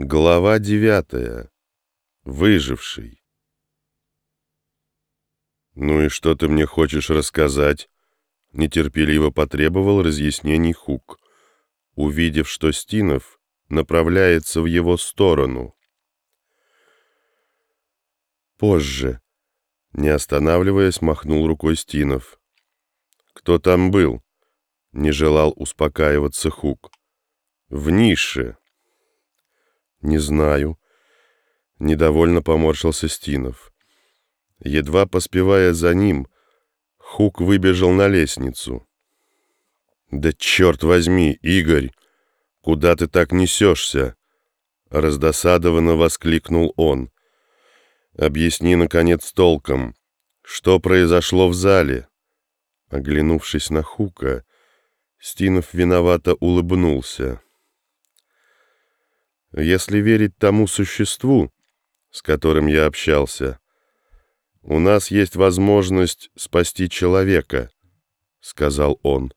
Глава девятая. Выживший. «Ну и что ты мне хочешь рассказать?» Нетерпеливо потребовал разъяснений Хук, увидев, что Стинов направляется в его сторону. «Позже», — не останавливаясь, махнул рукой Стинов. «Кто там был?» — не желал успокаиваться Хук. «В нише». «Не знаю». Недовольно поморщился Стинов. Едва поспевая за ним, Хук выбежал на лестницу. «Да черт возьми, Игорь! Куда ты так несешься?» Раздосадованно воскликнул он. «Объясни, наконец, толком, что произошло в зале?» Оглянувшись на Хука, Стинов виновато улыбнулся. Если верить тому существу, с которым я общался, у нас есть возможность спасти человека, — сказал он.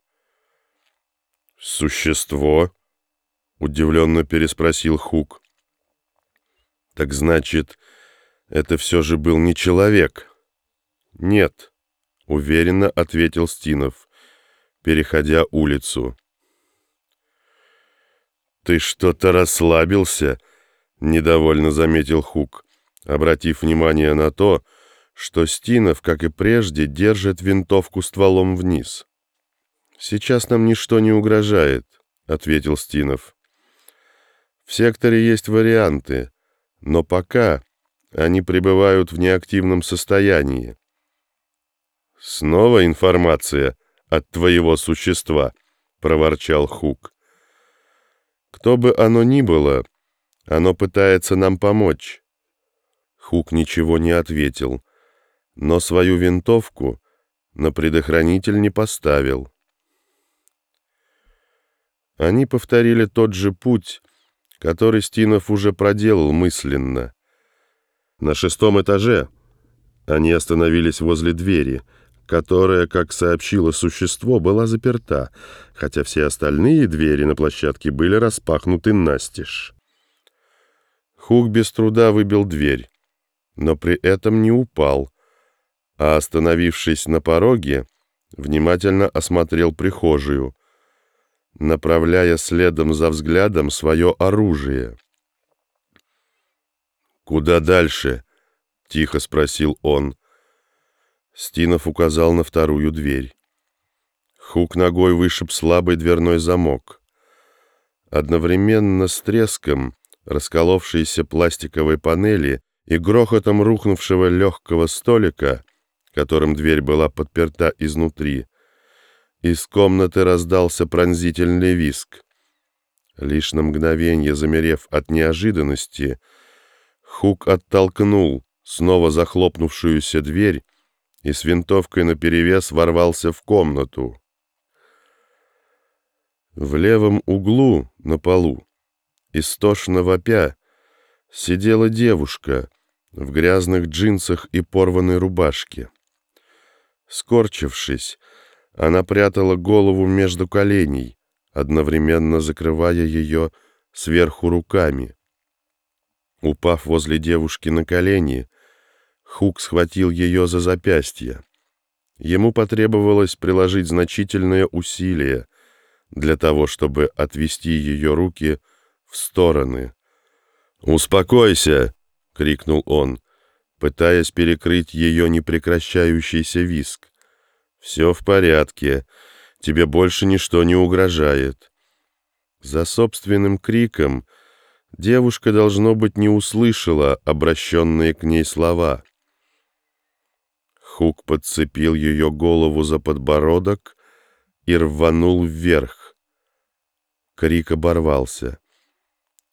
«Существо?» — удивленно переспросил Хук. «Так значит, это все же был не человек?» «Нет», — уверенно ответил Стинов, переходя улицу. «Ты что-то расслабился?» — недовольно заметил Хук, обратив внимание на то, что Стинов, как и прежде, держит винтовку стволом вниз. «Сейчас нам ничто не угрожает», — ответил Стинов. «В секторе есть варианты, но пока они пребывают в неактивном состоянии». «Снова информация от твоего существа», — проворчал Хук. Кто бы оно ни было, оно пытается нам помочь. Хук ничего не ответил, но свою винтовку на предохранитель не поставил. Они повторили тот же путь, который Стинов уже проделал мысленно. На шестом этаже они остановились возле двери — которая, как сообщило существо, была заперта, хотя все остальные двери на площадке были распахнуты настежь. Хук без труда выбил дверь, но при этом не упал, а, остановившись на пороге, внимательно осмотрел прихожую, направляя следом за взглядом свое оружие. «Куда дальше?» — тихо спросил он. Стинов указал на вторую дверь. Хук ногой вышиб слабый дверной замок. Одновременно с треском расколовшейся пластиковой панели и грохотом рухнувшего легкого столика, которым дверь была подперта изнутри, из комнаты раздался пронзительный виск. Лишь на мгновение замерев от неожиданности, Хук оттолкнул снова захлопнувшуюся дверь и с винтовкой наперевес ворвался в комнату. В левом углу на полу, истошно вопя, сидела девушка в грязных джинсах и порванной рубашке. Скорчившись, она прятала голову между коленей, одновременно закрывая ее сверху руками. Упав возле девушки на колени, Хук схватил ее за запястье. Ему потребовалось приложить значительные усилия для того, чтобы отвести ее руки в стороны. «Успокойся!» — крикнул он, пытаясь перекрыть ее непрекращающийся виск. «Все в порядке. Тебе больше ничто не угрожает». За собственным криком девушка, должно быть, не услышала обращенные к ней слова. Хук подцепил ее голову за подбородок и рванул вверх. Крик оборвался.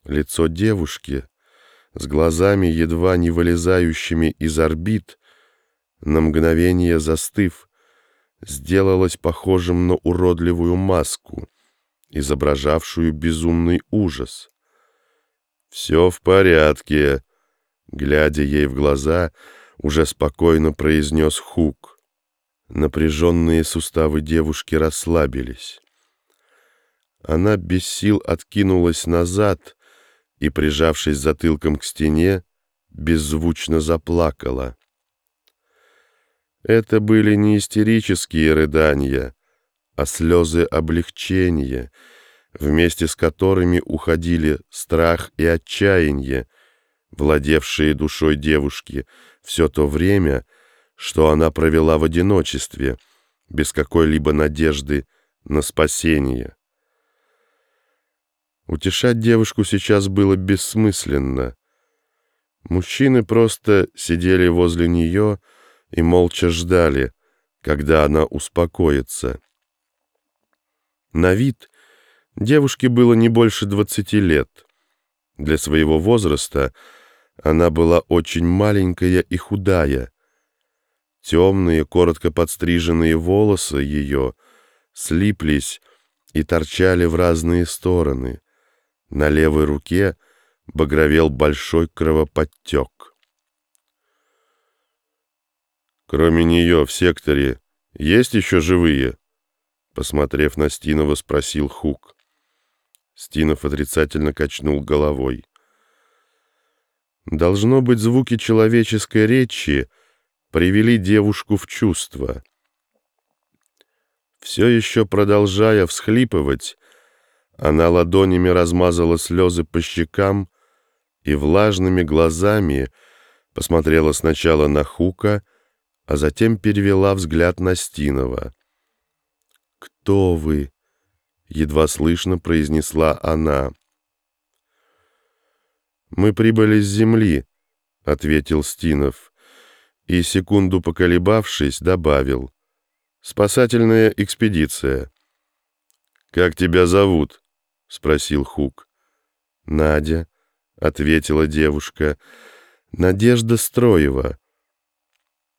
Лицо девушки, с глазами, едва не вылезающими из орбит, на мгновение застыв, сделалось похожим на уродливую маску, изображавшую безумный ужас. «Все в порядке», — глядя ей в глаза, — уже спокойно произнес Хук. Напряженные суставы девушки расслабились. Она без сил откинулась назад и, прижавшись затылком к стене, беззвучно заплакала. Это были не истерические рыдания, а слезы облегчения, вместе с которыми уходили страх и отчаяние, владевшие душой девушки все то время, что она провела в одиночестве, без какой-либо надежды на спасение. Утешать девушку сейчас было бессмысленно. Мужчины просто сидели возле нее и молча ждали, когда она успокоится. На вид девушке было не больше двадцати лет. Для своего возраста она была очень маленькая и худая. Темные, коротко подстриженные волосы ее слиплись и торчали в разные стороны. На левой руке багровел большой кровоподтек. Кроме нее в секторе есть еще живые? Посмотрев на Стинова, спросил Хук. Стинов отрицательно качнул головой. Должно быть, звуки человеческой речи привели девушку в чувство. Все еще продолжая всхлипывать, она ладонями размазала слезы по щекам и влажными глазами посмотрела сначала на Хука, а затем перевела взгляд на Стинова. «Кто вы?» — едва слышно произнесла она. «Мы прибыли с земли», — ответил Стинов, и, секунду поколебавшись, добавил. «Спасательная экспедиция». «Как тебя зовут?» — спросил Хук. «Надя», — ответила девушка, — «Надежда Строева».